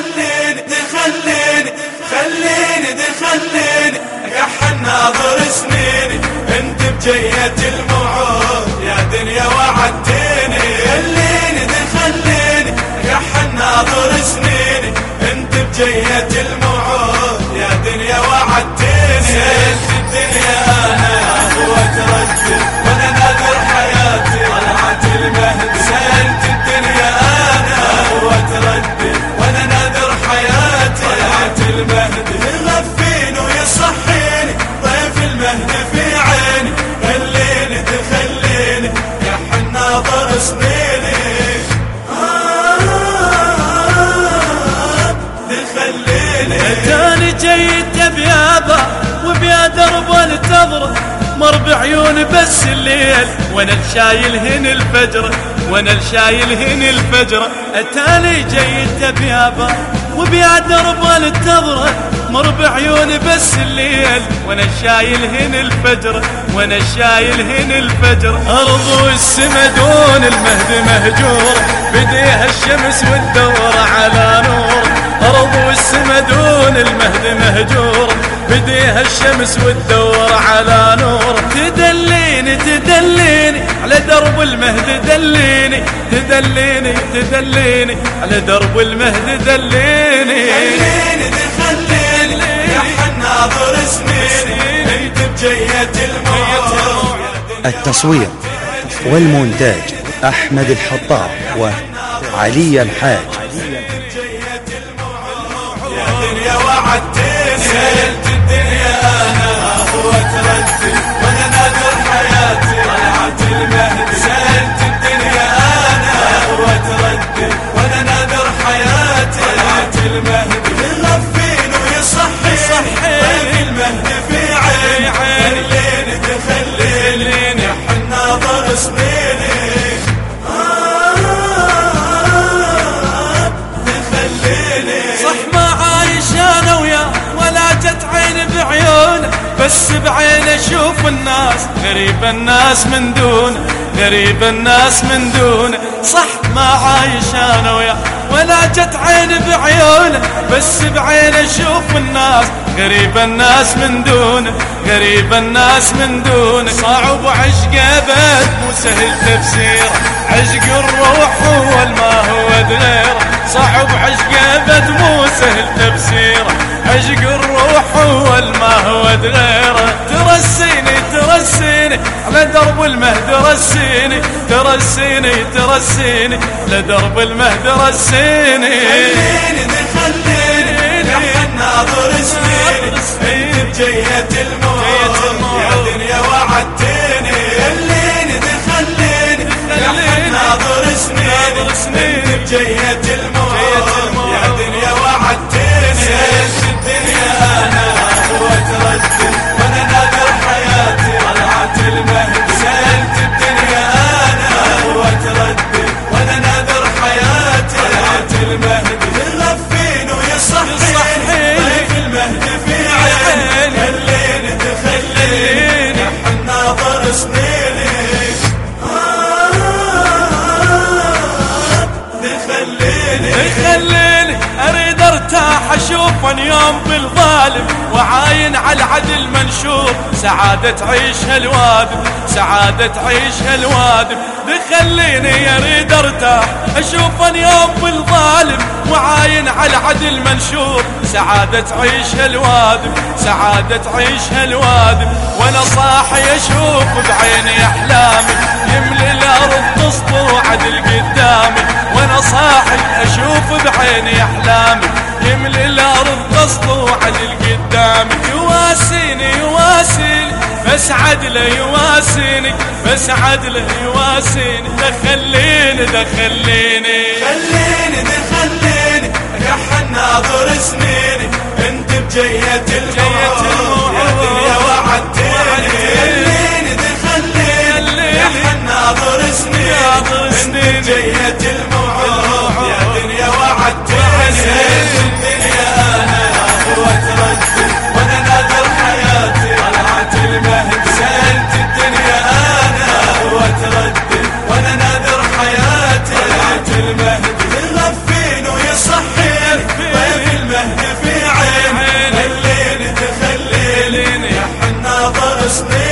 دخليني دخليني خليني دخليني كحن ناظر سنيني انت بجية وبيا مر بعيون بس الليل وأنا الشايل هن الفجر وأنا الشايل هن الفجر. اتاني جيت بيابا وبيا درب التبرة مر بعيون بس الليل وأنا الشايل هن الفجر وأنا الشايل هن الفجر. أرض والسما دون المهد مهجور بديها الشمس والدور على نور. أرض والسما دون المهد مهجور بديها الشمس والدور على نور. تدليني تدليني على درب المهد دليني. تدليني تدليني على درب المهد دليني. خليني دخليني يا حناظر سنيني انت بجية الموت التصوير والمونتاج أحمد الحطاب وعلي الحاج. بس بعين أشوف الناس غريب الناس من دونه غريب الناس من دونه صح ما عايش أنا وياه ولا جت عين بعيونه بس بعين أشوف الناس غريب الناس من دونه غريب الناس من دونه صعب عشق أبد مو سهل تفسيره عشق الروح هو ما هو غيره صعب عشق أبد مو سهل تفسيره عشق الروح هو ما هو غيره. ترسيني ترسيني. على درب المهد رسيني. ترسيني ترسيني. على درب المهد رسيني. خليني دخليني يا حناظر سنيني انت بجية الموت. أشوف يوم بالظالم وعاين على العدل منشور. سعادة تعيش هالوادم سعادة تعيش هالوادم بخليني أريد أرتاح أشوف يوم بالظالم وعاين على العدل منشور. سعادة تعيش هالوادم سعادة تعيش هالوادم وأنا صاحي أشوف بعيني أحلامي. يملي الأرض تسطو عدل قدامي. وأنا صاحي أشوف بعيني أحلامي. عدل قدامي يواسيني يواسيني. بس عدله يواسيني. بس عدله يواسيني. دخليني دخليني. خليني دخليني. يا حناظر سنيني. انت بجية الموت. سنيني